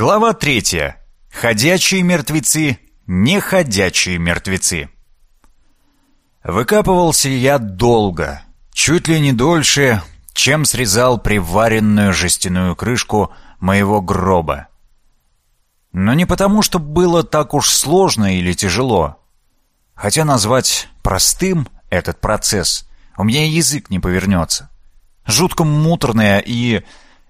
Глава третья. Ходячие мертвецы, неходячие мертвецы. Выкапывался я долго, чуть ли не дольше, чем срезал приваренную жестяную крышку моего гроба. Но не потому, что было так уж сложно или тяжело. Хотя назвать простым этот процесс у меня язык не повернется. Жутко муторное и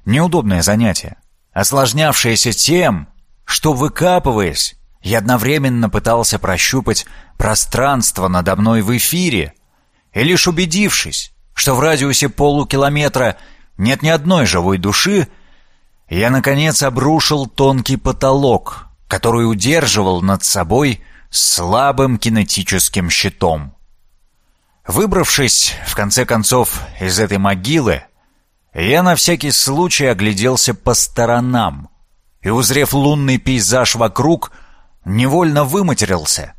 неудобное занятие осложнявшееся тем, что, выкапываясь, я одновременно пытался прощупать пространство надо мной в эфире, и лишь убедившись, что в радиусе полукилометра нет ни одной живой души, я, наконец, обрушил тонкий потолок, который удерживал над собой слабым кинетическим щитом. Выбравшись, в конце концов, из этой могилы, я на всякий случай огляделся по сторонам и, узрев лунный пейзаж вокруг, невольно выматерился.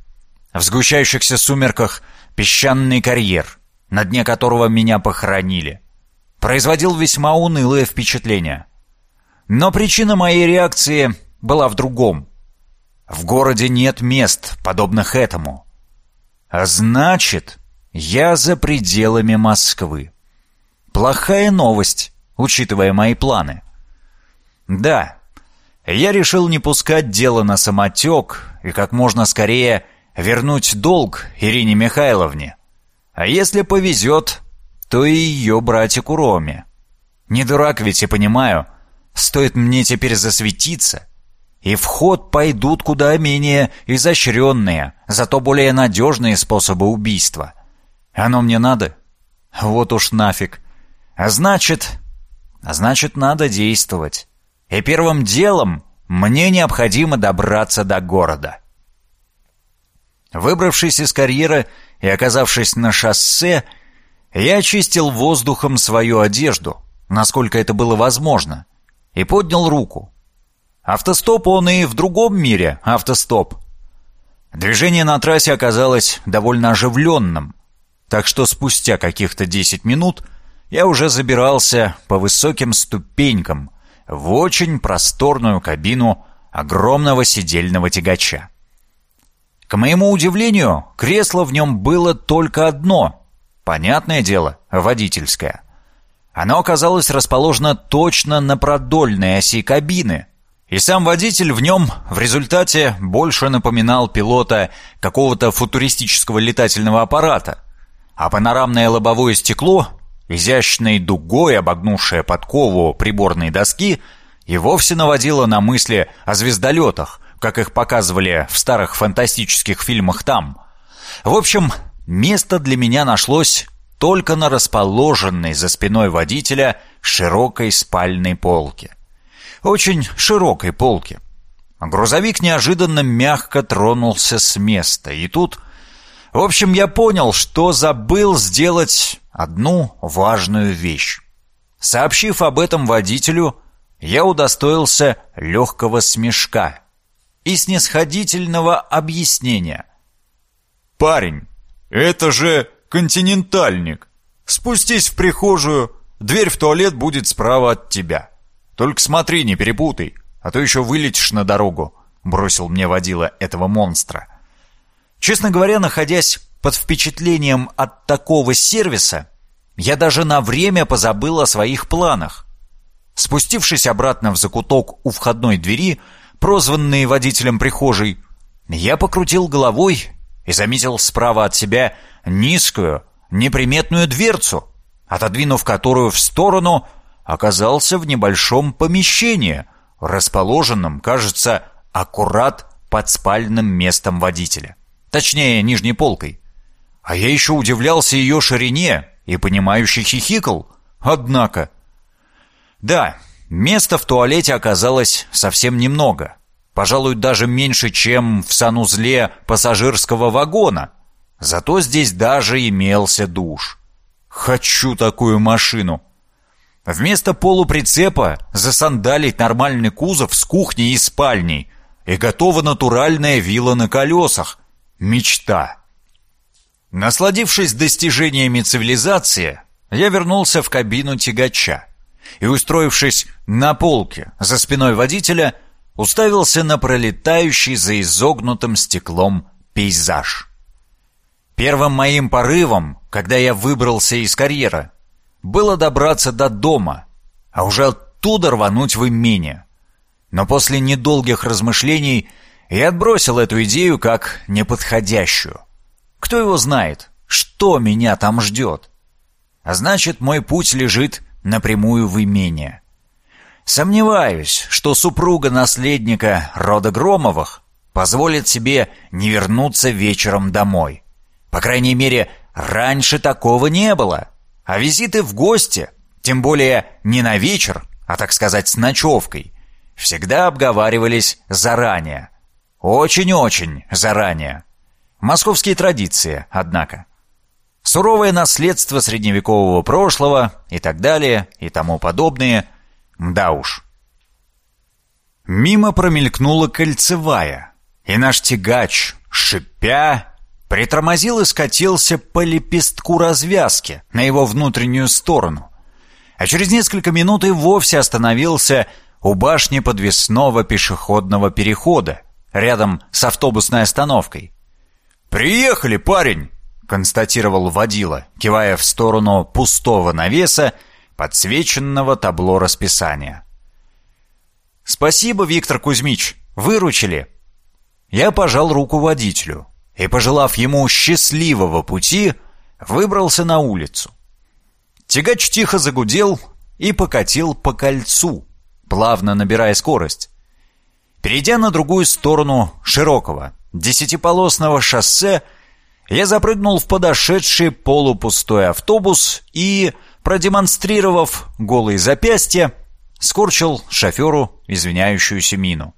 В сгущающихся сумерках песчаный карьер, на дне которого меня похоронили, производил весьма унылое впечатление. Но причина моей реакции была в другом. В городе нет мест, подобных этому. А значит, я за пределами Москвы. Плохая новость, учитывая мои планы. Да, я решил не пускать дело на самотек и как можно скорее вернуть долг Ирине Михайловне. А если повезет, то и ее братику Роме. Не дурак ведь и понимаю, стоит мне теперь засветиться, и в ход пойдут куда менее изощренные, зато более надежные способы убийства. Оно мне надо? Вот уж нафиг. А значит... А значит, надо действовать. И первым делом мне необходимо добраться до города. Выбравшись из карьера и оказавшись на шоссе, я очистил воздухом свою одежду, насколько это было возможно, и поднял руку. Автостоп он и в другом мире автостоп. Движение на трассе оказалось довольно оживленным, так что спустя каких-то 10 минут – я уже забирался по высоким ступенькам в очень просторную кабину огромного сидельного тягача. К моему удивлению, кресло в нем было только одно. Понятное дело, водительское. Оно оказалось расположено точно на продольной оси кабины, и сам водитель в нем в результате больше напоминал пилота какого-то футуристического летательного аппарата, а панорамное лобовое стекло изящной дугой обогнувшая подкову приборной доски, и вовсе наводила на мысли о звездолетах, как их показывали в старых фантастических фильмах там. В общем, место для меня нашлось только на расположенной за спиной водителя широкой спальной полке. Очень широкой полке. Грузовик неожиданно мягко тронулся с места, и тут... В общем, я понял, что забыл сделать одну важную вещь. Сообщив об этом водителю, я удостоился легкого смешка и снисходительного объяснения. «Парень, это же континентальник. Спустись в прихожую, дверь в туалет будет справа от тебя. Только смотри, не перепутай, а то еще вылетишь на дорогу», бросил мне водила этого монстра. Честно говоря, находясь под впечатлением от такого сервиса я даже на время позабыл о своих планах. Спустившись обратно в закуток у входной двери, прозванный водителем прихожей, я покрутил головой и заметил справа от себя низкую, неприметную дверцу, отодвинув которую в сторону, оказался в небольшом помещении, расположенном, кажется, аккурат под спальным местом водителя. Точнее, нижней полкой. А я еще удивлялся ее ширине и понимающий хихикал. Однако... Да, места в туалете оказалось совсем немного. Пожалуй, даже меньше, чем в санузле пассажирского вагона. Зато здесь даже имелся душ. Хочу такую машину. Вместо полуприцепа засандалить нормальный кузов с кухней и спальней. И готова натуральная вилла на колесах. Мечта. Насладившись достижениями цивилизации, я вернулся в кабину тягача и, устроившись на полке за спиной водителя, уставился на пролетающий за изогнутым стеклом пейзаж. Первым моим порывом, когда я выбрался из карьера, было добраться до дома, а уже оттуда рвануть в имение. Но после недолгих размышлений я отбросил эту идею как неподходящую. Кто его знает, что меня там ждет? А значит, мой путь лежит напрямую в имение. Сомневаюсь, что супруга наследника рода Громовых позволит себе не вернуться вечером домой. По крайней мере, раньше такого не было. А визиты в гости, тем более не на вечер, а, так сказать, с ночевкой, всегда обговаривались заранее. Очень-очень заранее. Московские традиции, однако. Суровое наследство средневекового прошлого и так далее, и тому подобное. Да уж. Мимо промелькнула кольцевая, и наш тягач, шипя, притормозил и скатился по лепестку развязки на его внутреннюю сторону. А через несколько минут и вовсе остановился у башни подвесного пешеходного перехода, рядом с автобусной остановкой. «Приехали, парень!» — констатировал водила, кивая в сторону пустого навеса, подсвеченного табло расписания. «Спасибо, Виктор Кузьмич, выручили!» Я пожал руку водителю и, пожелав ему счастливого пути, выбрался на улицу. Тягач тихо загудел и покатил по кольцу, плавно набирая скорость. Перейдя на другую сторону широкого, десятиполосного шоссе, я запрыгнул в подошедший полупустой автобус и, продемонстрировав голые запястья, скорчил шоферу извиняющуюся мину.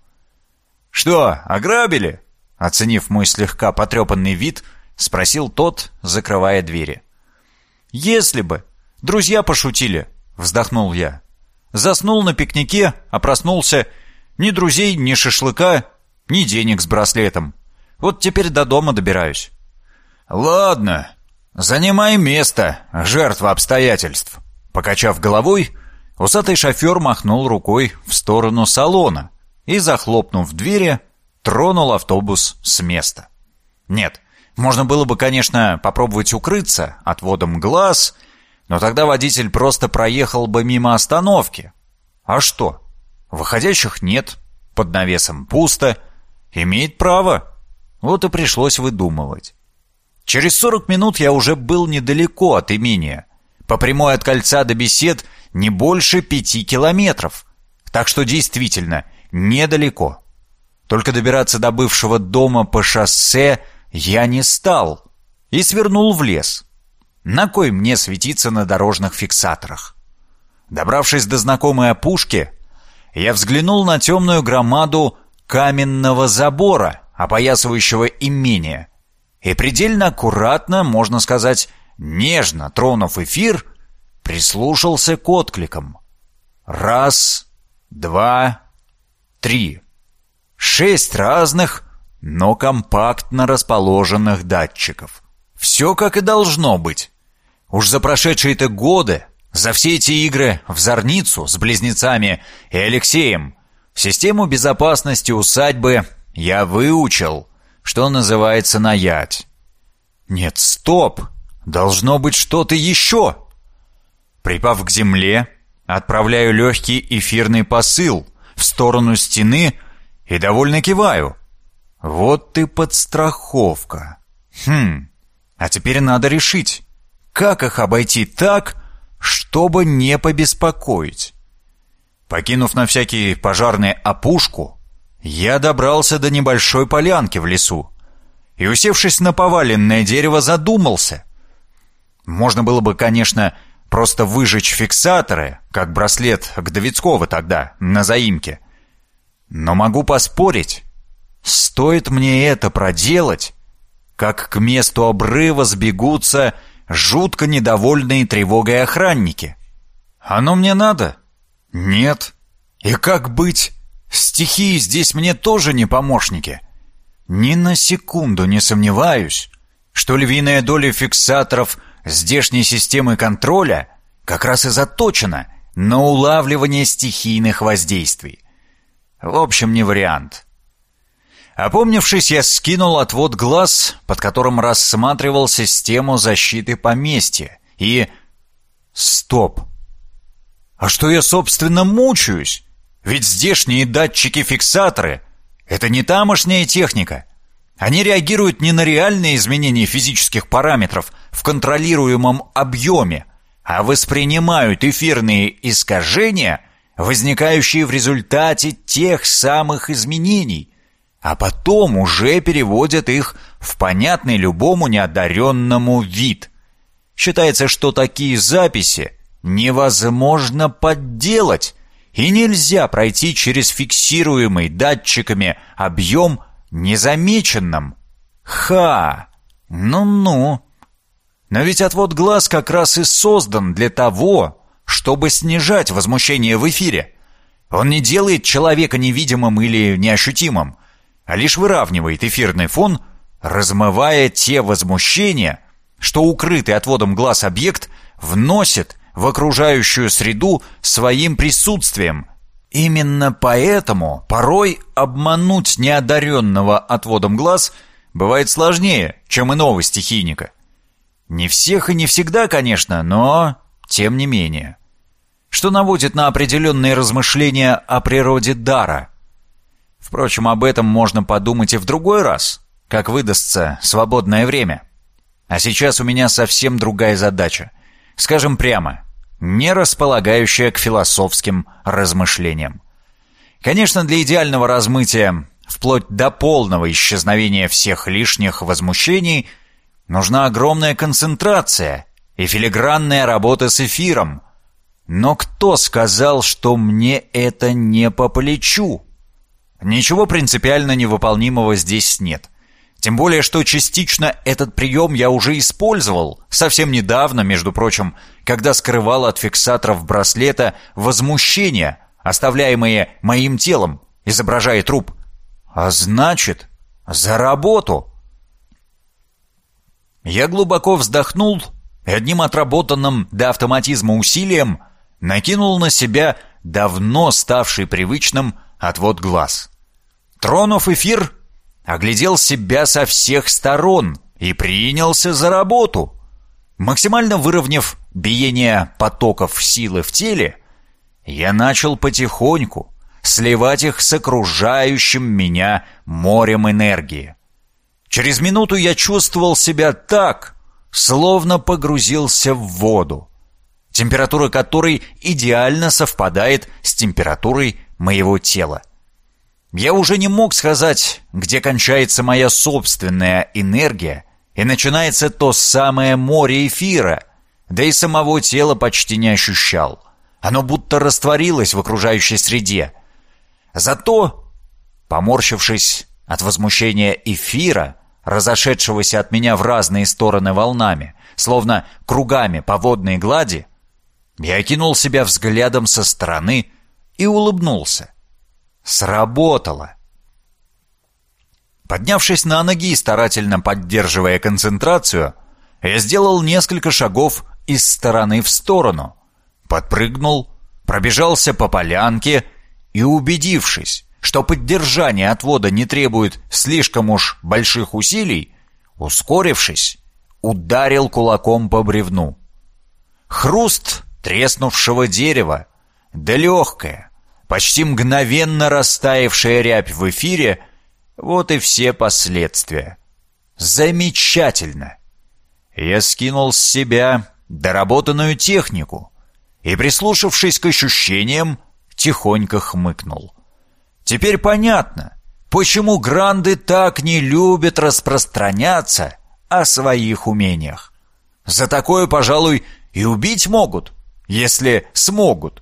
«Что, ограбили?» Оценив мой слегка потрепанный вид, спросил тот, закрывая двери. «Если бы! Друзья пошутили!» — вздохнул я. Заснул на пикнике, а проснулся. Ни друзей, ни шашлыка, ни денег с браслетом. Вот теперь до дома добираюсь. «Ладно, занимай место, жертва обстоятельств». Покачав головой, усатый шофер махнул рукой в сторону салона и, захлопнув двери, тронул автобус с места. Нет, можно было бы, конечно, попробовать укрыться отводом глаз, но тогда водитель просто проехал бы мимо остановки. А что? Выходящих нет, под навесом пусто, имеет право. Вот и пришлось выдумывать. Через 40 минут я уже был недалеко от имения. По прямой от кольца до бесед не больше пяти километров. Так что действительно недалеко. Только добираться до бывшего дома по шоссе я не стал и свернул в лес. На кой мне светиться на дорожных фиксаторах? Добравшись до знакомой опушки, я взглянул на темную громаду каменного забора, опоясывающего имение, и предельно аккуратно, можно сказать, нежно тронув эфир, прислушался к откликам. Раз, два, три. Шесть разных, но компактно расположенных датчиков. Все как и должно быть. Уж за прошедшие-то годы, за все эти игры в Зорницу с близнецами и Алексеем, систему безопасности усадьбы я выучил, что называется, наять. Нет, стоп! Должно быть что-то еще! Припав к земле, отправляю легкий эфирный посыл в сторону стены и довольно киваю. Вот ты подстраховка. Хм, а теперь надо решить, как их обойти так, чтобы не побеспокоить. Покинув на всякий пожарный опушку, я добрался до небольшой полянки в лесу и, усевшись на поваленное дерево, задумался. Можно было бы, конечно, просто выжечь фиксаторы, как браслет Гдовицкого тогда, на заимке — но могу поспорить, стоит мне это проделать, как к месту обрыва сбегутся жутко недовольные тревогой охранники. Оно мне надо? Нет. И как быть? Стихии здесь мне тоже не помощники. Ни на секунду не сомневаюсь, что львиная доля фиксаторов здешней системы контроля как раз и заточена на улавливание стихийных воздействий. В общем, не вариант. Опомнившись, я скинул отвод глаз, под которым рассматривал систему защиты поместья, и... Стоп! А что я, собственно, мучаюсь? Ведь здешние датчики-фиксаторы — это не тамошняя техника. Они реагируют не на реальные изменения физических параметров в контролируемом объеме, а воспринимают эфирные искажения, возникающие в результате тех самых изменений, а потом уже переводят их в понятный любому неодаренному вид. Считается, что такие записи невозможно подделать, и нельзя пройти через фиксируемый датчиками объем незамеченным. Ха! Ну-ну! Но ведь отвод глаз как раз и создан для того, чтобы снижать возмущение в эфире. Он не делает человека невидимым или неощутимым, а лишь выравнивает эфирный фон, размывая те возмущения, что укрытый отводом глаз объект вносит в окружающую среду своим присутствием. Именно поэтому порой обмануть неодаренного отводом глаз бывает сложнее, чем иного стихийника. Не всех и не всегда, конечно, но тем не менее. Что наводит на определенные размышления о природе дара. Впрочем, об этом можно подумать и в другой раз, как выдастся свободное время. А сейчас у меня совсем другая задача — скажем прямо, не располагающая к философским размышлениям. Конечно, для идеального размытия, вплоть до полного исчезновения всех лишних возмущений, нужна огромная концентрация и филигранная работа с эфиром. Но кто сказал, что мне это не по плечу? Ничего принципиально невыполнимого здесь нет. Тем более, что частично этот прием я уже использовал, совсем недавно, между прочим, когда скрывал от фиксаторов браслета возмущения, оставляемые моим телом, изображая труп. А значит, за работу. Я глубоко вздохнул и одним отработанным до автоматизма усилием накинул на себя давно ставший привычным отвод глаз. Тронув эфир, оглядел себя со всех сторон и принялся за работу. Максимально выровняв биение потоков силы в теле, я начал потихоньку сливать их с окружающим меня морем энергии. Через минуту я чувствовал себя так, словно погрузился в воду, температура которой идеально совпадает с температурой моего тела. Я уже не мог сказать, где кончается моя собственная энергия и начинается то самое море эфира, да и самого тела почти не ощущал. Оно будто растворилось в окружающей среде. Зато, поморщившись от возмущения эфира, разошедшегося от меня в разные стороны волнами, словно кругами по водной глади, я окинул себя взглядом со стороны и улыбнулся. Сработало! Поднявшись на ноги и старательно поддерживая концентрацию, я сделал несколько шагов из стороны в сторону, подпрыгнул, пробежался по полянке и, убедившись, что поддержание отвода не требует слишком уж больших усилий, ускорившись, ударил кулаком по бревну. Хруст треснувшего дерева, да легкое, почти мгновенно растаявшая рябь в эфире, вот и все последствия. Замечательно! Я скинул с себя доработанную технику и, прислушавшись к ощущениям, тихонько хмыкнул. Теперь понятно, почему гранды так не любят распространяться о своих умениях. За такое, пожалуй, и убить могут, если смогут.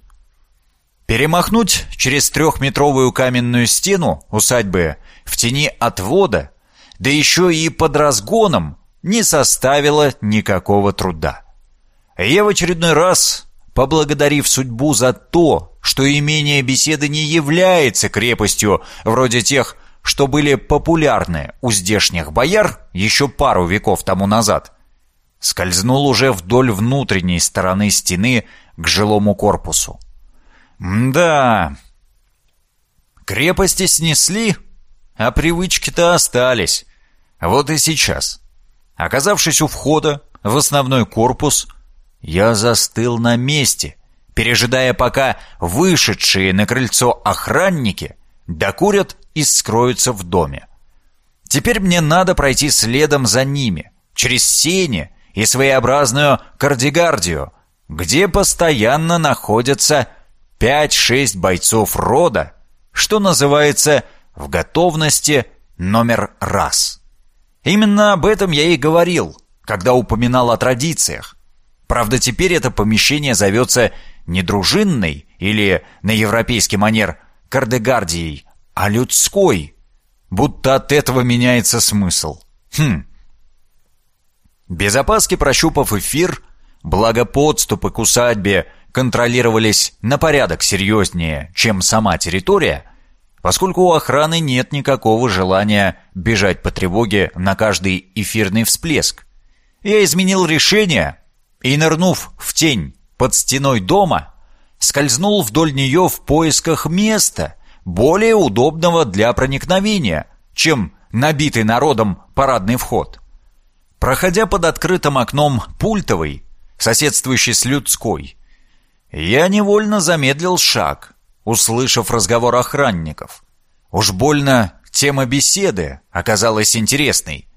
Перемахнуть через трехметровую каменную стену усадьбы в тени отвода, да еще и под разгоном, не составило никакого труда. Я в очередной раз, поблагодарив судьбу за то, что имение беседы не является крепостью вроде тех, что были популярны у здешних бояр еще пару веков тому назад, скользнул уже вдоль внутренней стороны стены к жилому корпусу. «Да...» Крепости снесли, а привычки-то остались. Вот и сейчас. Оказавшись у входа в основной корпус, я застыл на месте, пережидая, пока вышедшие на крыльцо охранники докурят и скроются в доме. Теперь мне надо пройти следом за ними, через сени и своеобразную кардигардию, где постоянно находятся 5-6 бойцов рода, что называется в готовности номер раз. Именно об этом я и говорил, когда упоминал о традициях. Правда, теперь это помещение зовется не дружинной или на европейский манер кардегардией, а людской. Будто от этого меняется смысл. Хм. Без опаски прощупав эфир, благо подступы к усадьбе контролировались на порядок серьезнее, чем сама территория, поскольку у охраны нет никакого желания бежать по тревоге на каждый эфирный всплеск. Я изменил решение и, нырнув в тень под стеной дома, скользнул вдоль нее в поисках места, более удобного для проникновения, чем набитый народом парадный вход. Проходя под открытым окном пультовой, соседствующей с людской, я невольно замедлил шаг, услышав разговор охранников. Уж больно тема беседы оказалась интересной.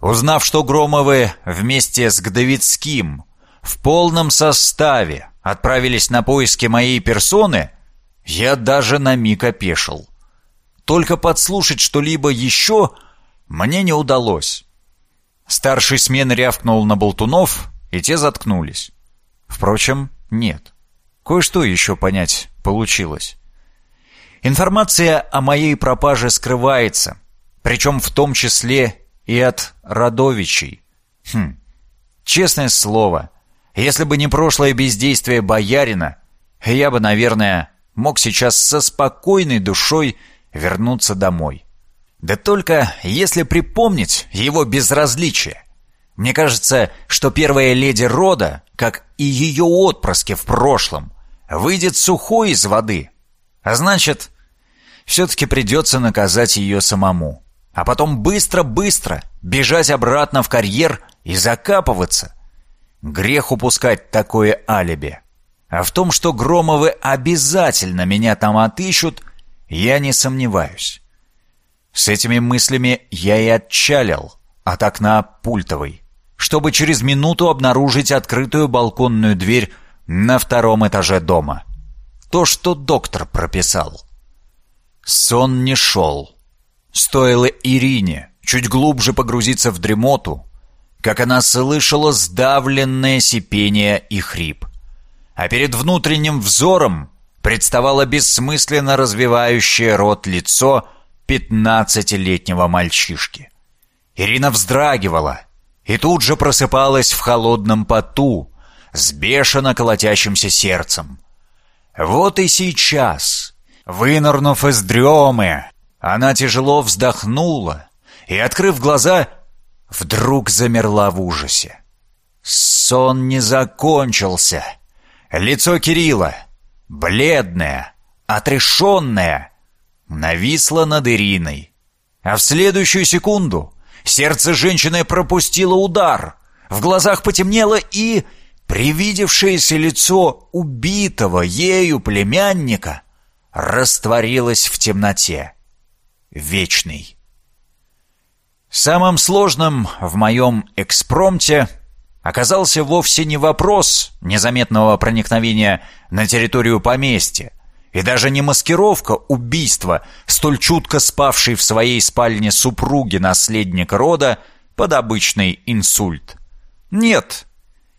Узнав, что Громовы вместе с Гдовицким в полном составе отправились на поиски моей персоны, я даже на миг опешил. Только подслушать что-либо еще мне не удалось. Старший смен рявкнул на болтунов, и те заткнулись. Впрочем, нет. Кое-что еще понять получилось. Информация о моей пропаже скрывается, причем в том числе и от родовичей. Хм, честное слово, если бы не прошлое бездействие боярина, я бы, наверное, мог сейчас со спокойной душой вернуться домой. Да только если припомнить его безразличие. Мне кажется, что первая леди рода, как и ее отпрыски в прошлом, выйдет сухой из воды. А значит, все-таки придется наказать ее самому а потом быстро-быстро бежать обратно в карьер и закапываться. Грех упускать такое алиби. А в том, что Громовы обязательно меня там отыщут, я не сомневаюсь. С этими мыслями я и отчалил от окна пультовой, чтобы через минуту обнаружить открытую балконную дверь на втором этаже дома. То, что доктор прописал. Сон не шел. Стоило Ирине чуть глубже погрузиться в дремоту, как она слышала сдавленное сипение и хрип. А перед внутренним взором представало бессмысленно развивающее рот лицо пятнадцатилетнего мальчишки. Ирина вздрагивала и тут же просыпалась в холодном поту с бешено колотящимся сердцем. Вот и сейчас, вынырнув из дремы, она тяжело вздохнула и, открыв глаза, вдруг замерла в ужасе. Сон не закончился. Лицо Кирилла, бледное, отрешенное, нависло над Ириной. А в следующую секунду сердце женщины пропустило удар. В глазах потемнело и... Привидевшееся лицо убитого ею племянника растворилось в темноте вечный. Самым сложным в моем экспромте оказался вовсе не вопрос незаметного проникновения на территорию поместья, и даже не маскировка убийства, столь чутко спавшей в своей спальне супруги наследника рода под обычный инсульт. Нет,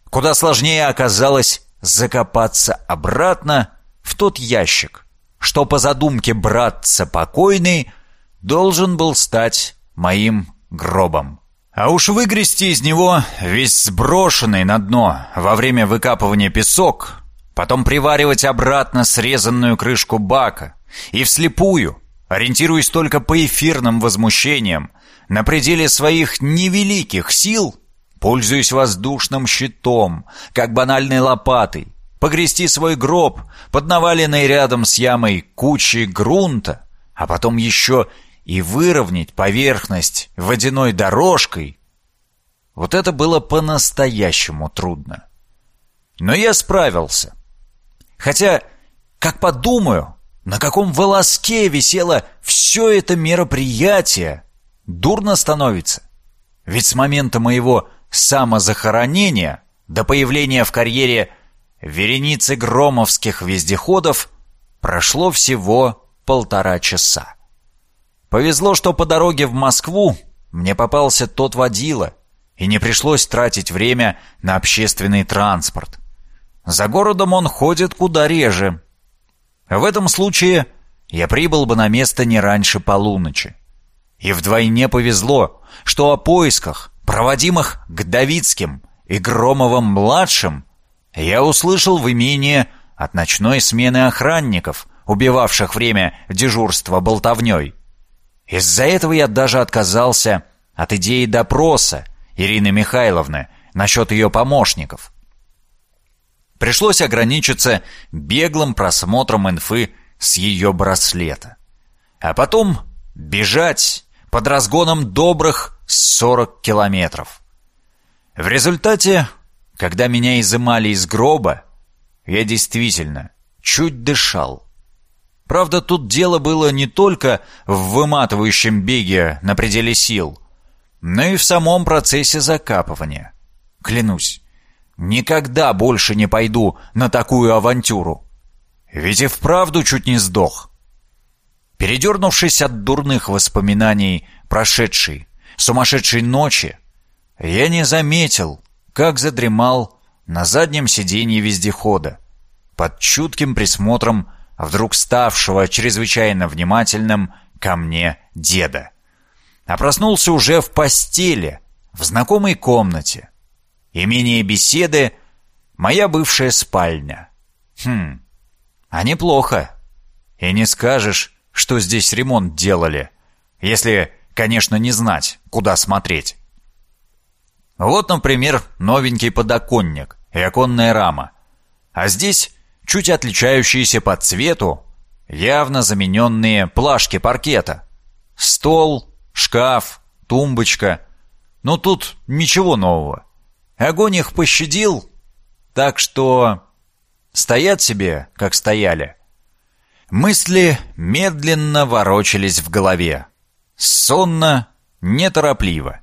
куда сложнее оказалось закопаться обратно в тот ящик, что по задумке братца покойный – должен был стать моим гробом. А уж выгрести из него весь сброшенный на дно во время выкапывания песок, потом приваривать обратно срезанную крышку бака и вслепую, ориентируясь только по эфирным возмущениям, на пределе своих невеликих сил, пользуясь воздушным щитом, как банальной лопатой, погрести свой гроб под наваленной рядом с ямой кучей грунта, а потом еще и выровнять поверхность водяной дорожкой, вот это было по-настоящему трудно. Но я справился. Хотя, как подумаю, на каком волоске висело все это мероприятие, дурно становится. Ведь с момента моего самозахоронения до появления в карьере вереницы громовских вездеходов прошло всего полтора часа. Повезло, что по дороге в Москву мне попался тот водила, и не пришлось тратить время на общественный транспорт. За городом он ходит куда реже. В этом случае я прибыл бы на место не раньше полуночи. И вдвойне повезло, что о поисках, проводимых к Давидским и Громовым-младшим, я услышал в имении от ночной смены охранников, убивавших время дежурства болтовней. Из-за этого я даже отказался от идеи допроса Ирины Михайловны насчет ее помощников. Пришлось ограничиться беглым просмотром инфы с ее браслета. А потом бежать под разгоном добрых 40 километров. В результате, когда меня изымали из гроба, я действительно чуть дышал. Правда, тут дело было не только в выматывающем беге на пределе сил, но и в самом процессе закапывания. Клянусь, никогда больше не пойду на такую авантюру. Ведь и вправду чуть не сдох. Передернувшись от дурных воспоминаний прошедшей, сумасшедшей ночи, я не заметил, как задремал на заднем сиденье вездехода, под чутким присмотром вдруг ставшего чрезвычайно внимательным ко мне деда. А проснулся уже в постели, в знакомой комнате. Имение беседы — моя бывшая спальня. Хм, а неплохо. И не скажешь, что здесь ремонт делали, если, конечно, не знать, куда смотреть. Вот, например, новенький подоконник и оконная рама. А здесь чуть отличающиеся по цвету, явно замененные плашки паркета. Стол, шкаф, тумбочка. Но тут ничего нового. Огонь их пощадил, так что стоят себе, как стояли. Мысли медленно ворочались в голове. Сонно, неторопливо.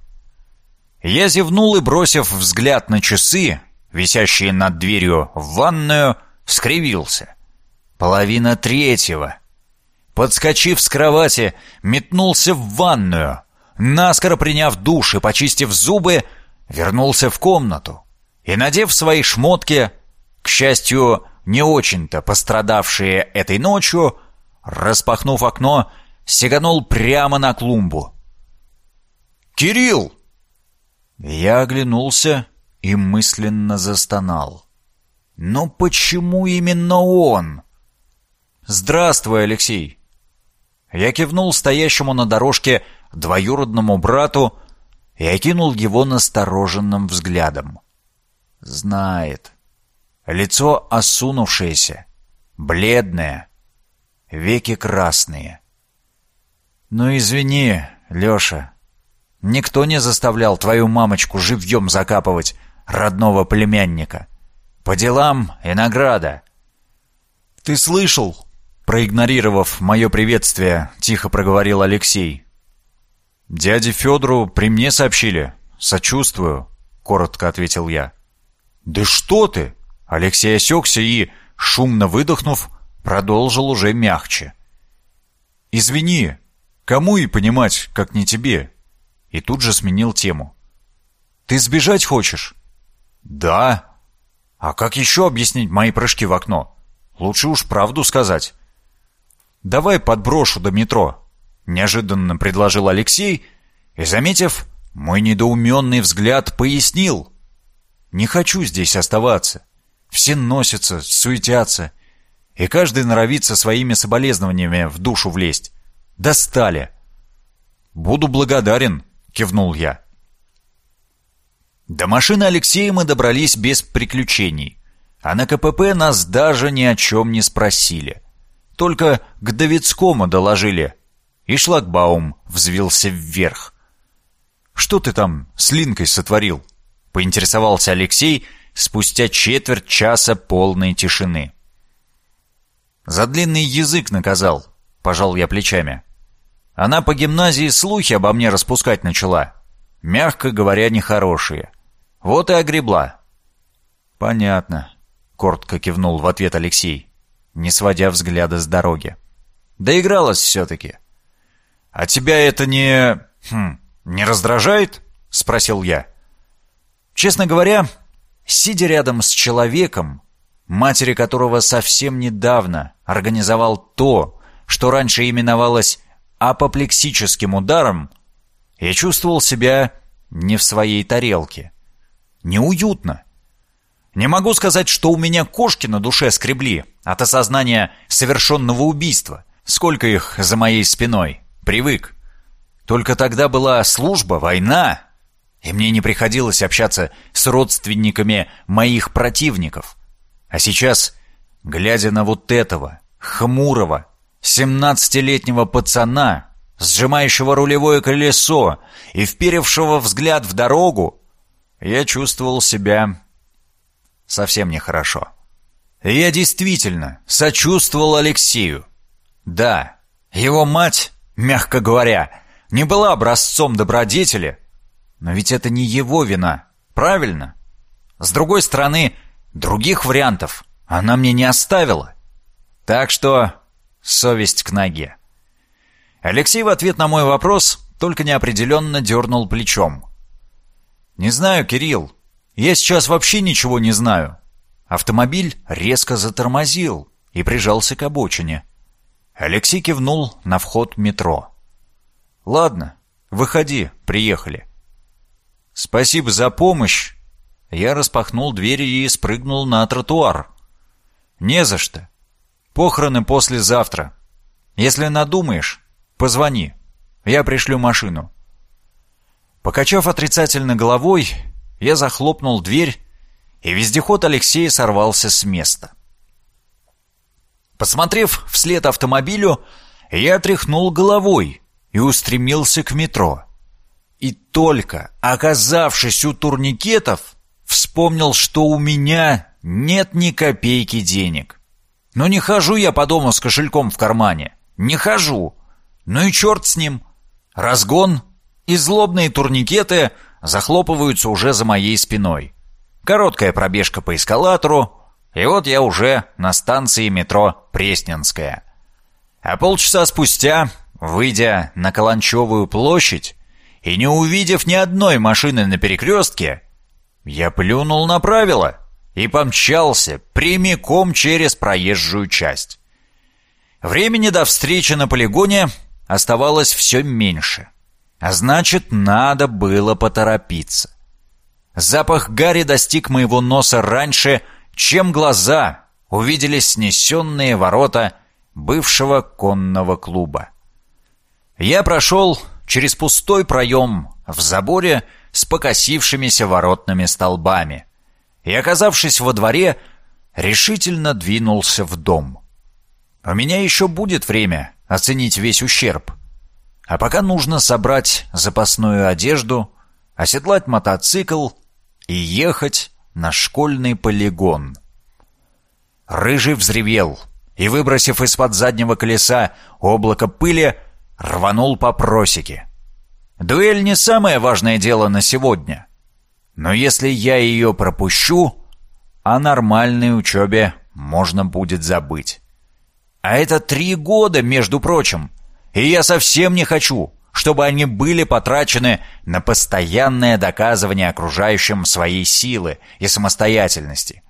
Я зевнул и, бросив взгляд на часы, висящие над дверью в ванную, скривился. Половина третьего. Подскочив с кровати, метнулся в ванную. Наскоро приняв душ и почистив зубы, вернулся в комнату. И, надев свои шмотки, к счастью, не очень-то пострадавшие этой ночью, распахнув окно, сиганул прямо на клумбу. «Кирилл!» Я оглянулся и мысленно застонал. «Но почему именно он?» «Здравствуй, Алексей!» Я кивнул стоящему на дорожке двоюродному брату и окинул его настороженным взглядом. «Знает. Лицо осунувшееся, бледное, веки красные. «Ну извини, Леша, никто не заставлял твою мамочку живьем закапывать родного племянника. По делам и награда». «Ты слышал?» Проигнорировав мое приветствие, тихо проговорил Алексей. «Дяде Федору при мне сообщили. Сочувствую», — коротко ответил я. «Да что ты!» Алексей осекся и, шумно выдохнув, продолжил уже мягче. «Извини, кому и понимать, как не тебе?» И тут же сменил тему. «Ты сбежать хочешь?» «Да». «А как еще объяснить мои прыжки в окно? Лучше уж правду сказать». «Давай подброшу до метро», — неожиданно предложил Алексей и, заметив мой недоуменный взгляд, пояснил. «Не хочу здесь оставаться. Все носятся, суетятся, и каждый норовится своими соболезнованиями в душу влезть. Достали. «Буду благодарен», — кивнул я. До машины Алексея мы добрались без приключений. А на КПП нас даже ни о чем не спросили. Только к Давидскому доложили. И шлагбаум взвился вверх. «Что ты там с Линкой сотворил?» — поинтересовался Алексей спустя четверть часа полной тишины. «За длинный язык наказал», — пожал я плечами. «Она по гимназии слухи обо мне распускать начала. Мягко говоря, нехорошие. Вот и огребла». «Понятно», — коротко кивнул в ответ Алексей, не сводя взгляда с дороги. «Доигралась все-таки». «А тебя это не... Хм, не раздражает?» — спросил я. Честно говоря, сидя рядом с человеком, матери которого совсем недавно организовал то, что раньше именовалось апоплексическим ударом, я чувствовал себя не в своей тарелке. Неуютно. Не могу сказать, что у меня кошки на душе скребли от осознания совершенного убийства. Сколько их за моей спиной. Привык. Только тогда была служба, война, и мне не приходилось общаться с родственниками моих противников. А сейчас, глядя на вот этого, хмурого, семнадцатилетнего пацана, сжимающего рулевое колесо и вперевшего взгляд в дорогу, я чувствовал себя совсем нехорошо. И я действительно сочувствовал Алексею. Да, его мать, мягко говоря, не была образцом добродетели, но ведь это не его вина, правильно? С другой стороны, других вариантов она мне не оставила. Так что совесть к ноге. Алексей в ответ на мой вопрос только неопределенно дернул плечом. «Не знаю, Кирилл. Я сейчас вообще ничего не знаю». Автомобиль резко затормозил и прижался к обочине. Алексей кивнул на вход метро. «Ладно, выходи, приехали». «Спасибо за помощь!» Я распахнул дверь и спрыгнул на тротуар. «Не за что. Похороны послезавтра. Если надумаешь, позвони. Я пришлю машину». Покачав отрицательно головой, я захлопнул дверь, и вездеход Алексея сорвался с места. Посмотрев вслед автомобилю, я тряхнул головой и устремился к метро. И только, оказавшись у турникетов, вспомнил, что у меня нет ни копейки денег. Но не хожу я по дому с кошельком в кармане. Не хожу. Ну и черт с ним. Разгон и злобные турникеты захлопываются уже за моей спиной. Короткая пробежка по эскалатору, и вот я уже на станции метро Пресненская. А полчаса спустя, выйдя на Каланчевую площадь, и не увидев ни одной машины на перекрестке, я плюнул на правила и помчался прямиком через проезжую часть. Времени до встречи на полигоне оставалось все меньше, а значит, надо было поторопиться. Запах гари достиг моего носа раньше, чем глаза увидели снесенные ворота бывшего конного клуба. Я прошел через пустой проем в заборе с покосившимися воротными столбами и, оказавшись во дворе, решительно двинулся в дом. У меня еще будет время оценить весь ущерб. А пока нужно собрать запасную одежду, оседлать мотоцикл и ехать на школьный полигон. Рыжий взревел и, выбросив из-под заднего колеса облако пыли, рванул по просеке. Дуэль не самое важное дело на сегодня. Но если я ее пропущу, о нормальной учебе можно будет забыть. А это три года, между прочим. И я совсем не хочу, чтобы они были потрачены на постоянное доказывание окружающим своей силы и самостоятельности.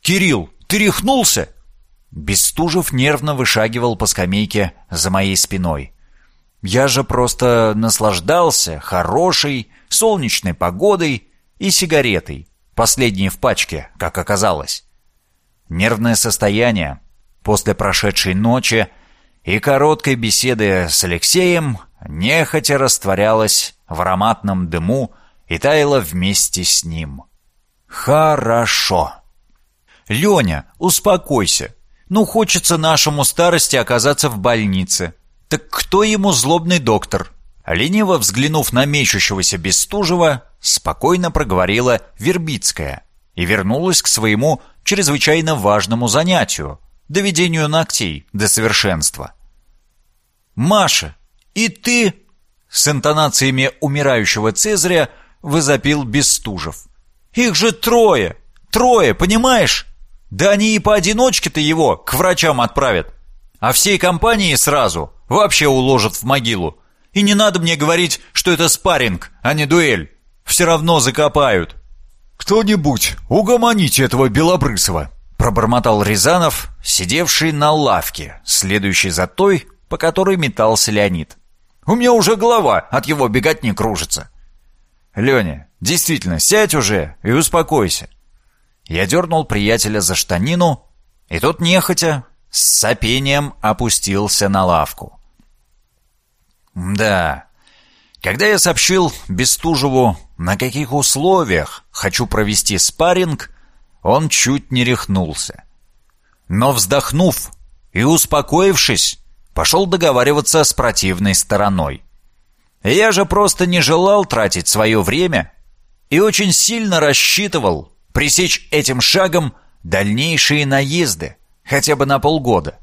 «Кирилл, ты рехнулся?» Бестужев нервно вышагивал по скамейке за моей спиной. Я же просто наслаждался хорошей, солнечной погодой и сигаретой, последней в пачке, как оказалось. Нервное состояние после прошедшей ночи и короткой беседы с Алексеем нехотя растворялось в ароматном дыму и таяло вместе с ним. Хорошо. «Леня, успокойся. Ну, хочется нашему старости оказаться в больнице. Так кто ему злобный доктор?» Лениво взглянув на мечущегося Бестужева, спокойно проговорила Вербицкая и вернулась к своему чрезвычайно важному занятию — доведению ногтей до совершенства. «Маша, и ты?» С интонациями умирающего Цезаря возопил Бестужев. «Их же трое! Трое, понимаешь? Да они и поодиночке-то его к врачам отправят, а всей компанией сразу вообще уложат в могилу. И не надо мне говорить, что это спарринг, а не дуэль. Все равно закопают». «Кто-нибудь, угомоните этого Белобрысова!» Пробормотал Рязанов, сидевший на лавке, следующий за той, по которой метался Леонид. «У меня уже голова от его беготни кружится». «Леня, действительно, сядь уже и успокойся». Я дернул приятеля за штанину, и тот нехотя, с сопением опустился на лавку. Да, когда я сообщил Бестужеву, на каких условиях хочу провести спарринг, он чуть не рехнулся. Но вздохнув и успокоившись, пошел договариваться с противной стороной. Я же просто не желал тратить свое время и очень сильно рассчитывал пресечь этим шагом дальнейшие наезды, хотя бы на полгода.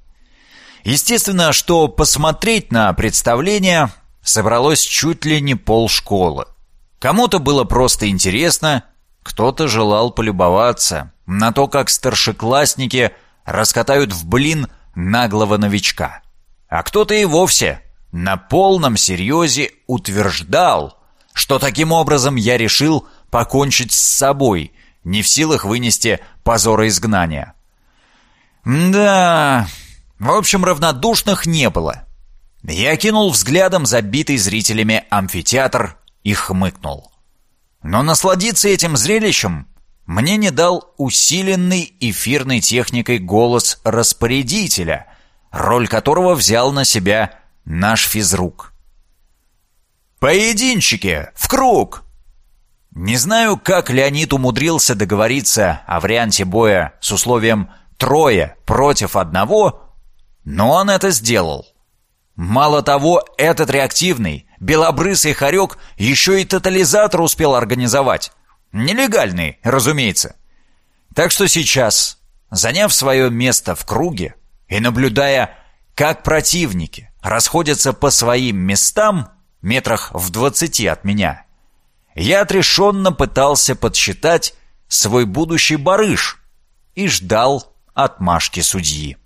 Естественно, что посмотреть на представление собралось чуть ли не полшколы. Кому-то было просто интересно, кто-то желал полюбоваться на то, как старшеклассники раскатают в блин наглого новичка. А кто-то и вовсе на полном серьезе утверждал, что таким образом я решил покончить с собой, не в силах вынести позора изгнания. Да, в общем, равнодушных не было. Я кинул взглядом забитый зрителями амфитеатр и хмыкнул. Но насладиться этим зрелищем мне не дал усиленный эфирной техникой голос распорядителя, роль которого взял на себя наш физрук. «Поединчики! В круг!» Не знаю, как Леонид умудрился договориться о варианте боя с условием «трое против одного», но он это сделал. Мало того, этот реактивный, белобрысый хорек еще и тотализатор успел организовать. Нелегальный, разумеется. Так что сейчас, заняв свое место в круге и наблюдая, как противники расходятся по своим местам, метрах в двадцати от меня, я отрешенно пытался подсчитать свой будущий барыш и ждал отмашки судьи.